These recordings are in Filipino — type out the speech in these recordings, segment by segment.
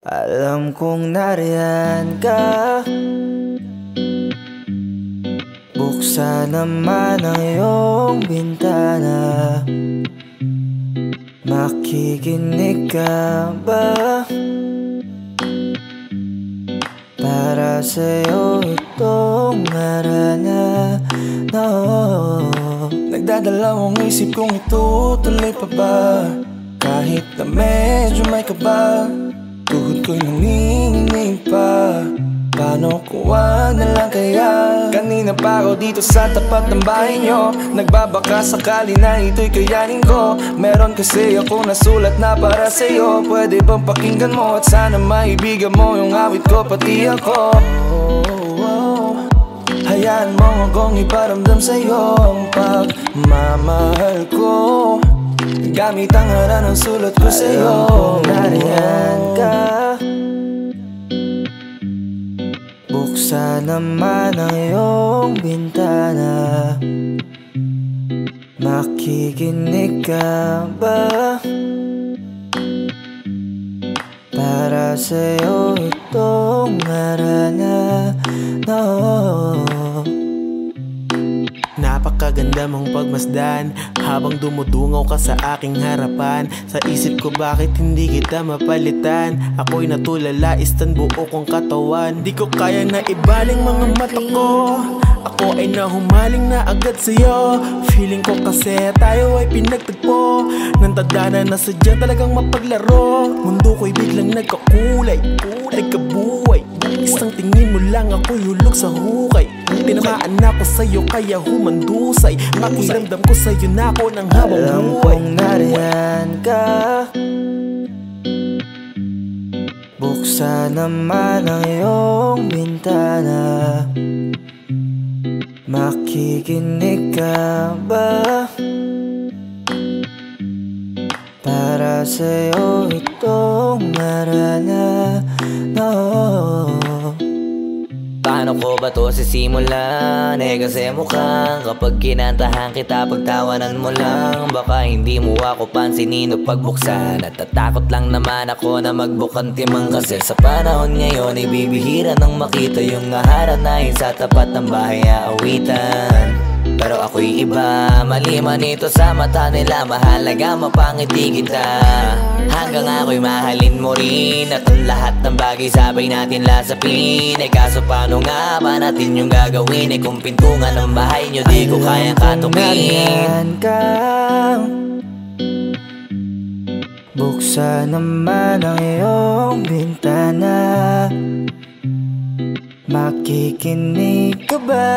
Alam kong nariyan ka Buksan naman ang iyong bintana Makikinig ka ba? Para sa'yo itong arana no. Nagdadalawang isip kong itutuloy pa ba Kahit na medyo may kaba Tuhod ko'y nanginginig pa. Paano kung wag na lang kaya? Kanina pa ako dito sa tapat ng bahay nyo. Nagbabaka sakali na ito'y kayanin ko. Meron kasi ako nasulat na para sa'yo. Pwede bang pakinggan mo at sana maibigan mo Yung awit ko pati ako? Hayaan mo akong iparamdam sa'yo Ang pagmamahal ko Gamit ang hara ng sulat ko sa'yo. Alam ka. Buksan naman ang iyong bintana. Makikinig ka ba? Para sa'yo itong arana Napakaganda mong pagmasdan. Habang dumudungaw ka sa aking harapan Sa isip ko bakit hindi kita mapalitan? Ako'y natulala istan buo kong katawan. Di ko kaya na ibaling mga mata ko. Ako ay nahumaling na agad sa'yo. Feeling ko kasi tayo ay pinagtagpo. Nang tadhana na sadya talagang mapaglaro. Mundo ko'y biglang nagkakulay Nagkabuhay Isang tingin mo lang ako'y hulog sa hukay Tinamaan ako sa'yo kaya humandusay Pakiramdam ko sa'yo na ako ng habang Alam buhay kong nariyan ka Buksan naman ang iyong bintana Makikinig ka ba? Para sa'yo itong arana no. Paano ko ba to? Sisimulan? Eh kasi mukhang kapag kinantahan kita Pagtawanan mo lang. Baka hindi mo ako pansinin o pagbuksan. At tatakot lang naman ako na magbukan timang Kasi sa panahon ngayon ay bibihira nang makita Yung naharanahin sa tapat ng bahay aawitan pero ako'y iba. Mali man ito sa mata nila. Mahalaga mapangiti kita. Hanggang ako'y mahalin mo rin. At ang lahat ng bagay sabay natin lasapin. Eh kaso paano nga ba natin yung gagawin? Eh kung pintungan ng bahay nyo di ko kayang katupin nariyan ka. Buksan naman ang iyong bintana. Makikinig ka ba?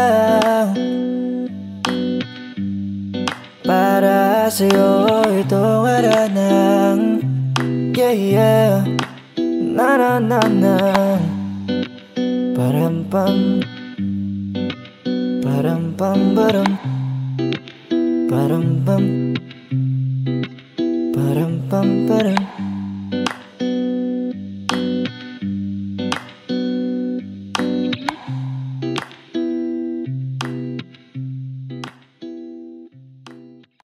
Para sa'yo itong aranang Yeah, yeah. Na na na na. Param pam. Param pam param Param pam. Param pam param